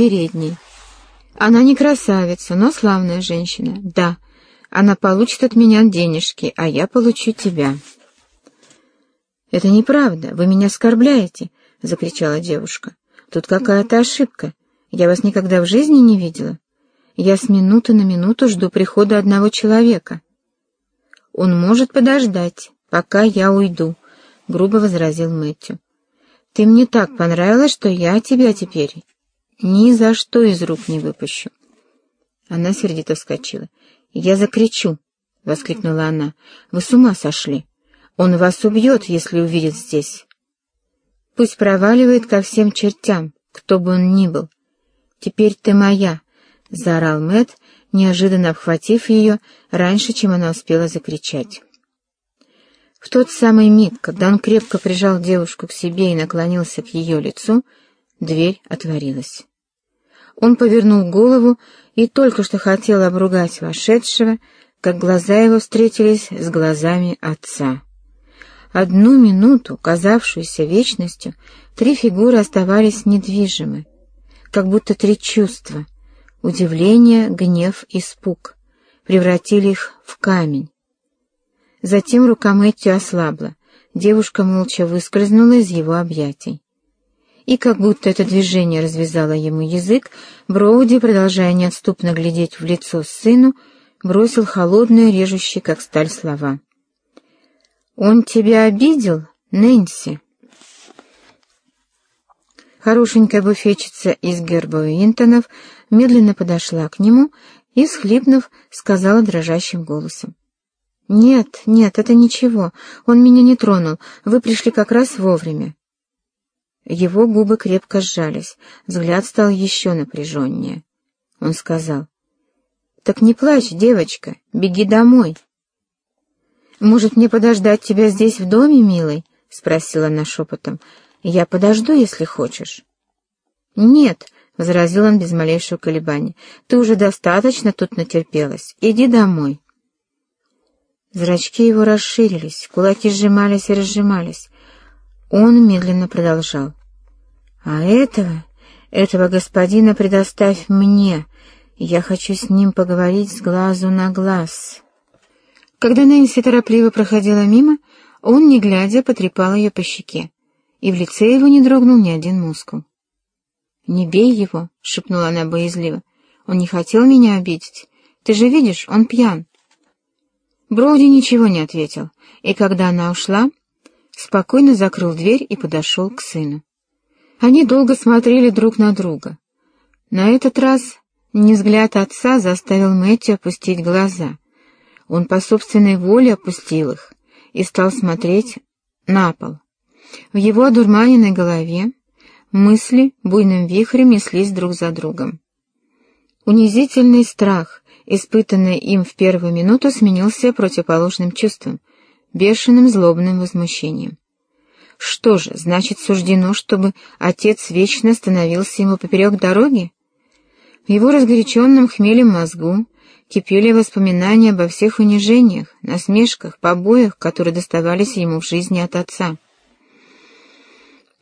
передней. Она не красавица, но славная женщина. Да, она получит от меня денежки, а я получу тебя. «Это неправда, вы меня оскорбляете!» — закричала девушка. «Тут какая-то ошибка. Я вас никогда в жизни не видела. Я с минуты на минуту жду прихода одного человека». «Он может подождать, пока я уйду», — грубо возразил Мэтью. «Ты мне так понравилась, что я тебя теперь ни за что из рук не выпущу». Она сердито вскочила. «Я закричу!» — воскликнула она. «Вы с ума сошли! Он вас убьет, если увидит здесь. Пусть проваливает ко всем чертям, кто бы он ни был. Теперь ты моя!» — заорал Мэт, неожиданно обхватив ее раньше, чем она успела закричать. В тот самый миг, когда он крепко прижал девушку к себе и наклонился к ее лицу, дверь отворилась. Он повернул голову и только что хотел обругать вошедшего, как глаза его встретились с глазами отца. Одну минуту, казавшуюся вечностью, три фигуры оставались недвижимы, как будто три чувства — удивление, гнев, испуг — превратили их в камень. Затем рука Мэтью ослабла, девушка молча выскользнула из его объятий и как будто это движение развязало ему язык, Броуди, продолжая неотступно глядеть в лицо сыну, бросил холодные, режущие, как сталь, слова. «Он тебя обидел, Нэнси?» Хорошенькая буфетчица из герба Уинтонов медленно подошла к нему и, схлипнув, сказала дрожащим голосом. «Нет, нет, это ничего, он меня не тронул, вы пришли как раз вовремя». Его губы крепко сжались, взгляд стал еще напряженнее. Он сказал, «Так не плачь, девочка, беги домой». «Может, мне подождать тебя здесь в доме, милый?» — спросила она шепотом. «Я подожду, если хочешь». «Нет», — возразил он без малейшего колебания, — «ты уже достаточно тут натерпелась. Иди домой». Зрачки его расширились, кулаки сжимались и разжимались. Он медленно продолжал. А этого, этого господина предоставь мне. Я хочу с ним поговорить с глазу на глаз. Когда Нэнси торопливо проходила мимо, он, не глядя, потрепал ее по щеке, и в лице его не дрогнул ни один мускул. «Не бей его», — шепнула она боязливо. «Он не хотел меня обидеть. Ты же видишь, он пьян». Броуди ничего не ответил, и когда она ушла, спокойно закрыл дверь и подошел к сыну. Они долго смотрели друг на друга. На этот раз не взгляд отца заставил Мэтью опустить глаза. Он по собственной воле опустил их и стал смотреть на пол. В его одурманенной голове мысли буйным вихрем неслись друг за другом. Унизительный страх, испытанный им в первую минуту, сменился противоположным чувством, бешеным злобным возмущением. Что же, значит, суждено, чтобы отец вечно становился ему поперек дороги? В его разгоряченном хмелем мозгу кипели воспоминания обо всех унижениях, насмешках, побоях, которые доставались ему в жизни от отца.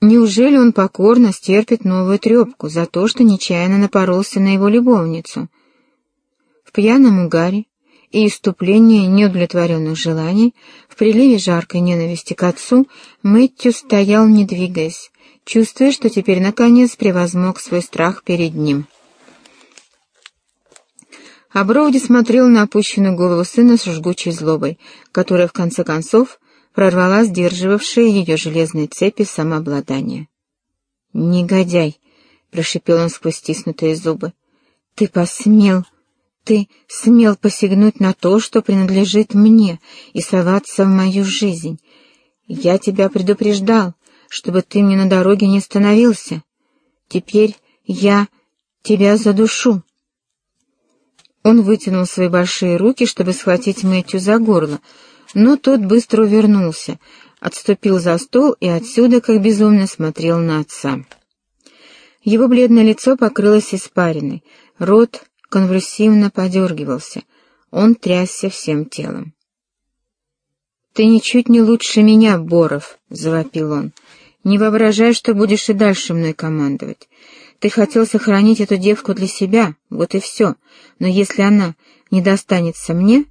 Неужели он покорно стерпит новую трепку за то, что нечаянно напоролся на его любовницу? В пьяном угаре и иступление неудовлетворенных желаний, в приливе жаркой ненависти к отцу, Мэтью стоял, не двигаясь, чувствуя, что теперь наконец превозмог свой страх перед ним. А Броуди смотрел на опущенную голову сына с жгучей злобой, которая, в конце концов, прорвала сдерживавшие ее железные цепи самообладания. «Негодяй!» — прошипел он сквозь стиснутые зубы. «Ты посмел!» Ты смел посягнуть на то, что принадлежит мне, и соваться в мою жизнь. Я тебя предупреждал, чтобы ты мне на дороге не становился. Теперь я тебя задушу. Он вытянул свои большие руки, чтобы схватить Мэтью за горло, но тот быстро увернулся, отступил за стол и отсюда, как безумно, смотрел на отца. Его бледное лицо покрылось испариной, рот конвульсивно подергивался, он трясся всем телом. «Ты ничуть не лучше меня, Боров!» — завопил он. «Не воображай, что будешь и дальше мной командовать. Ты хотел сохранить эту девку для себя, вот и все. Но если она не достанется мне,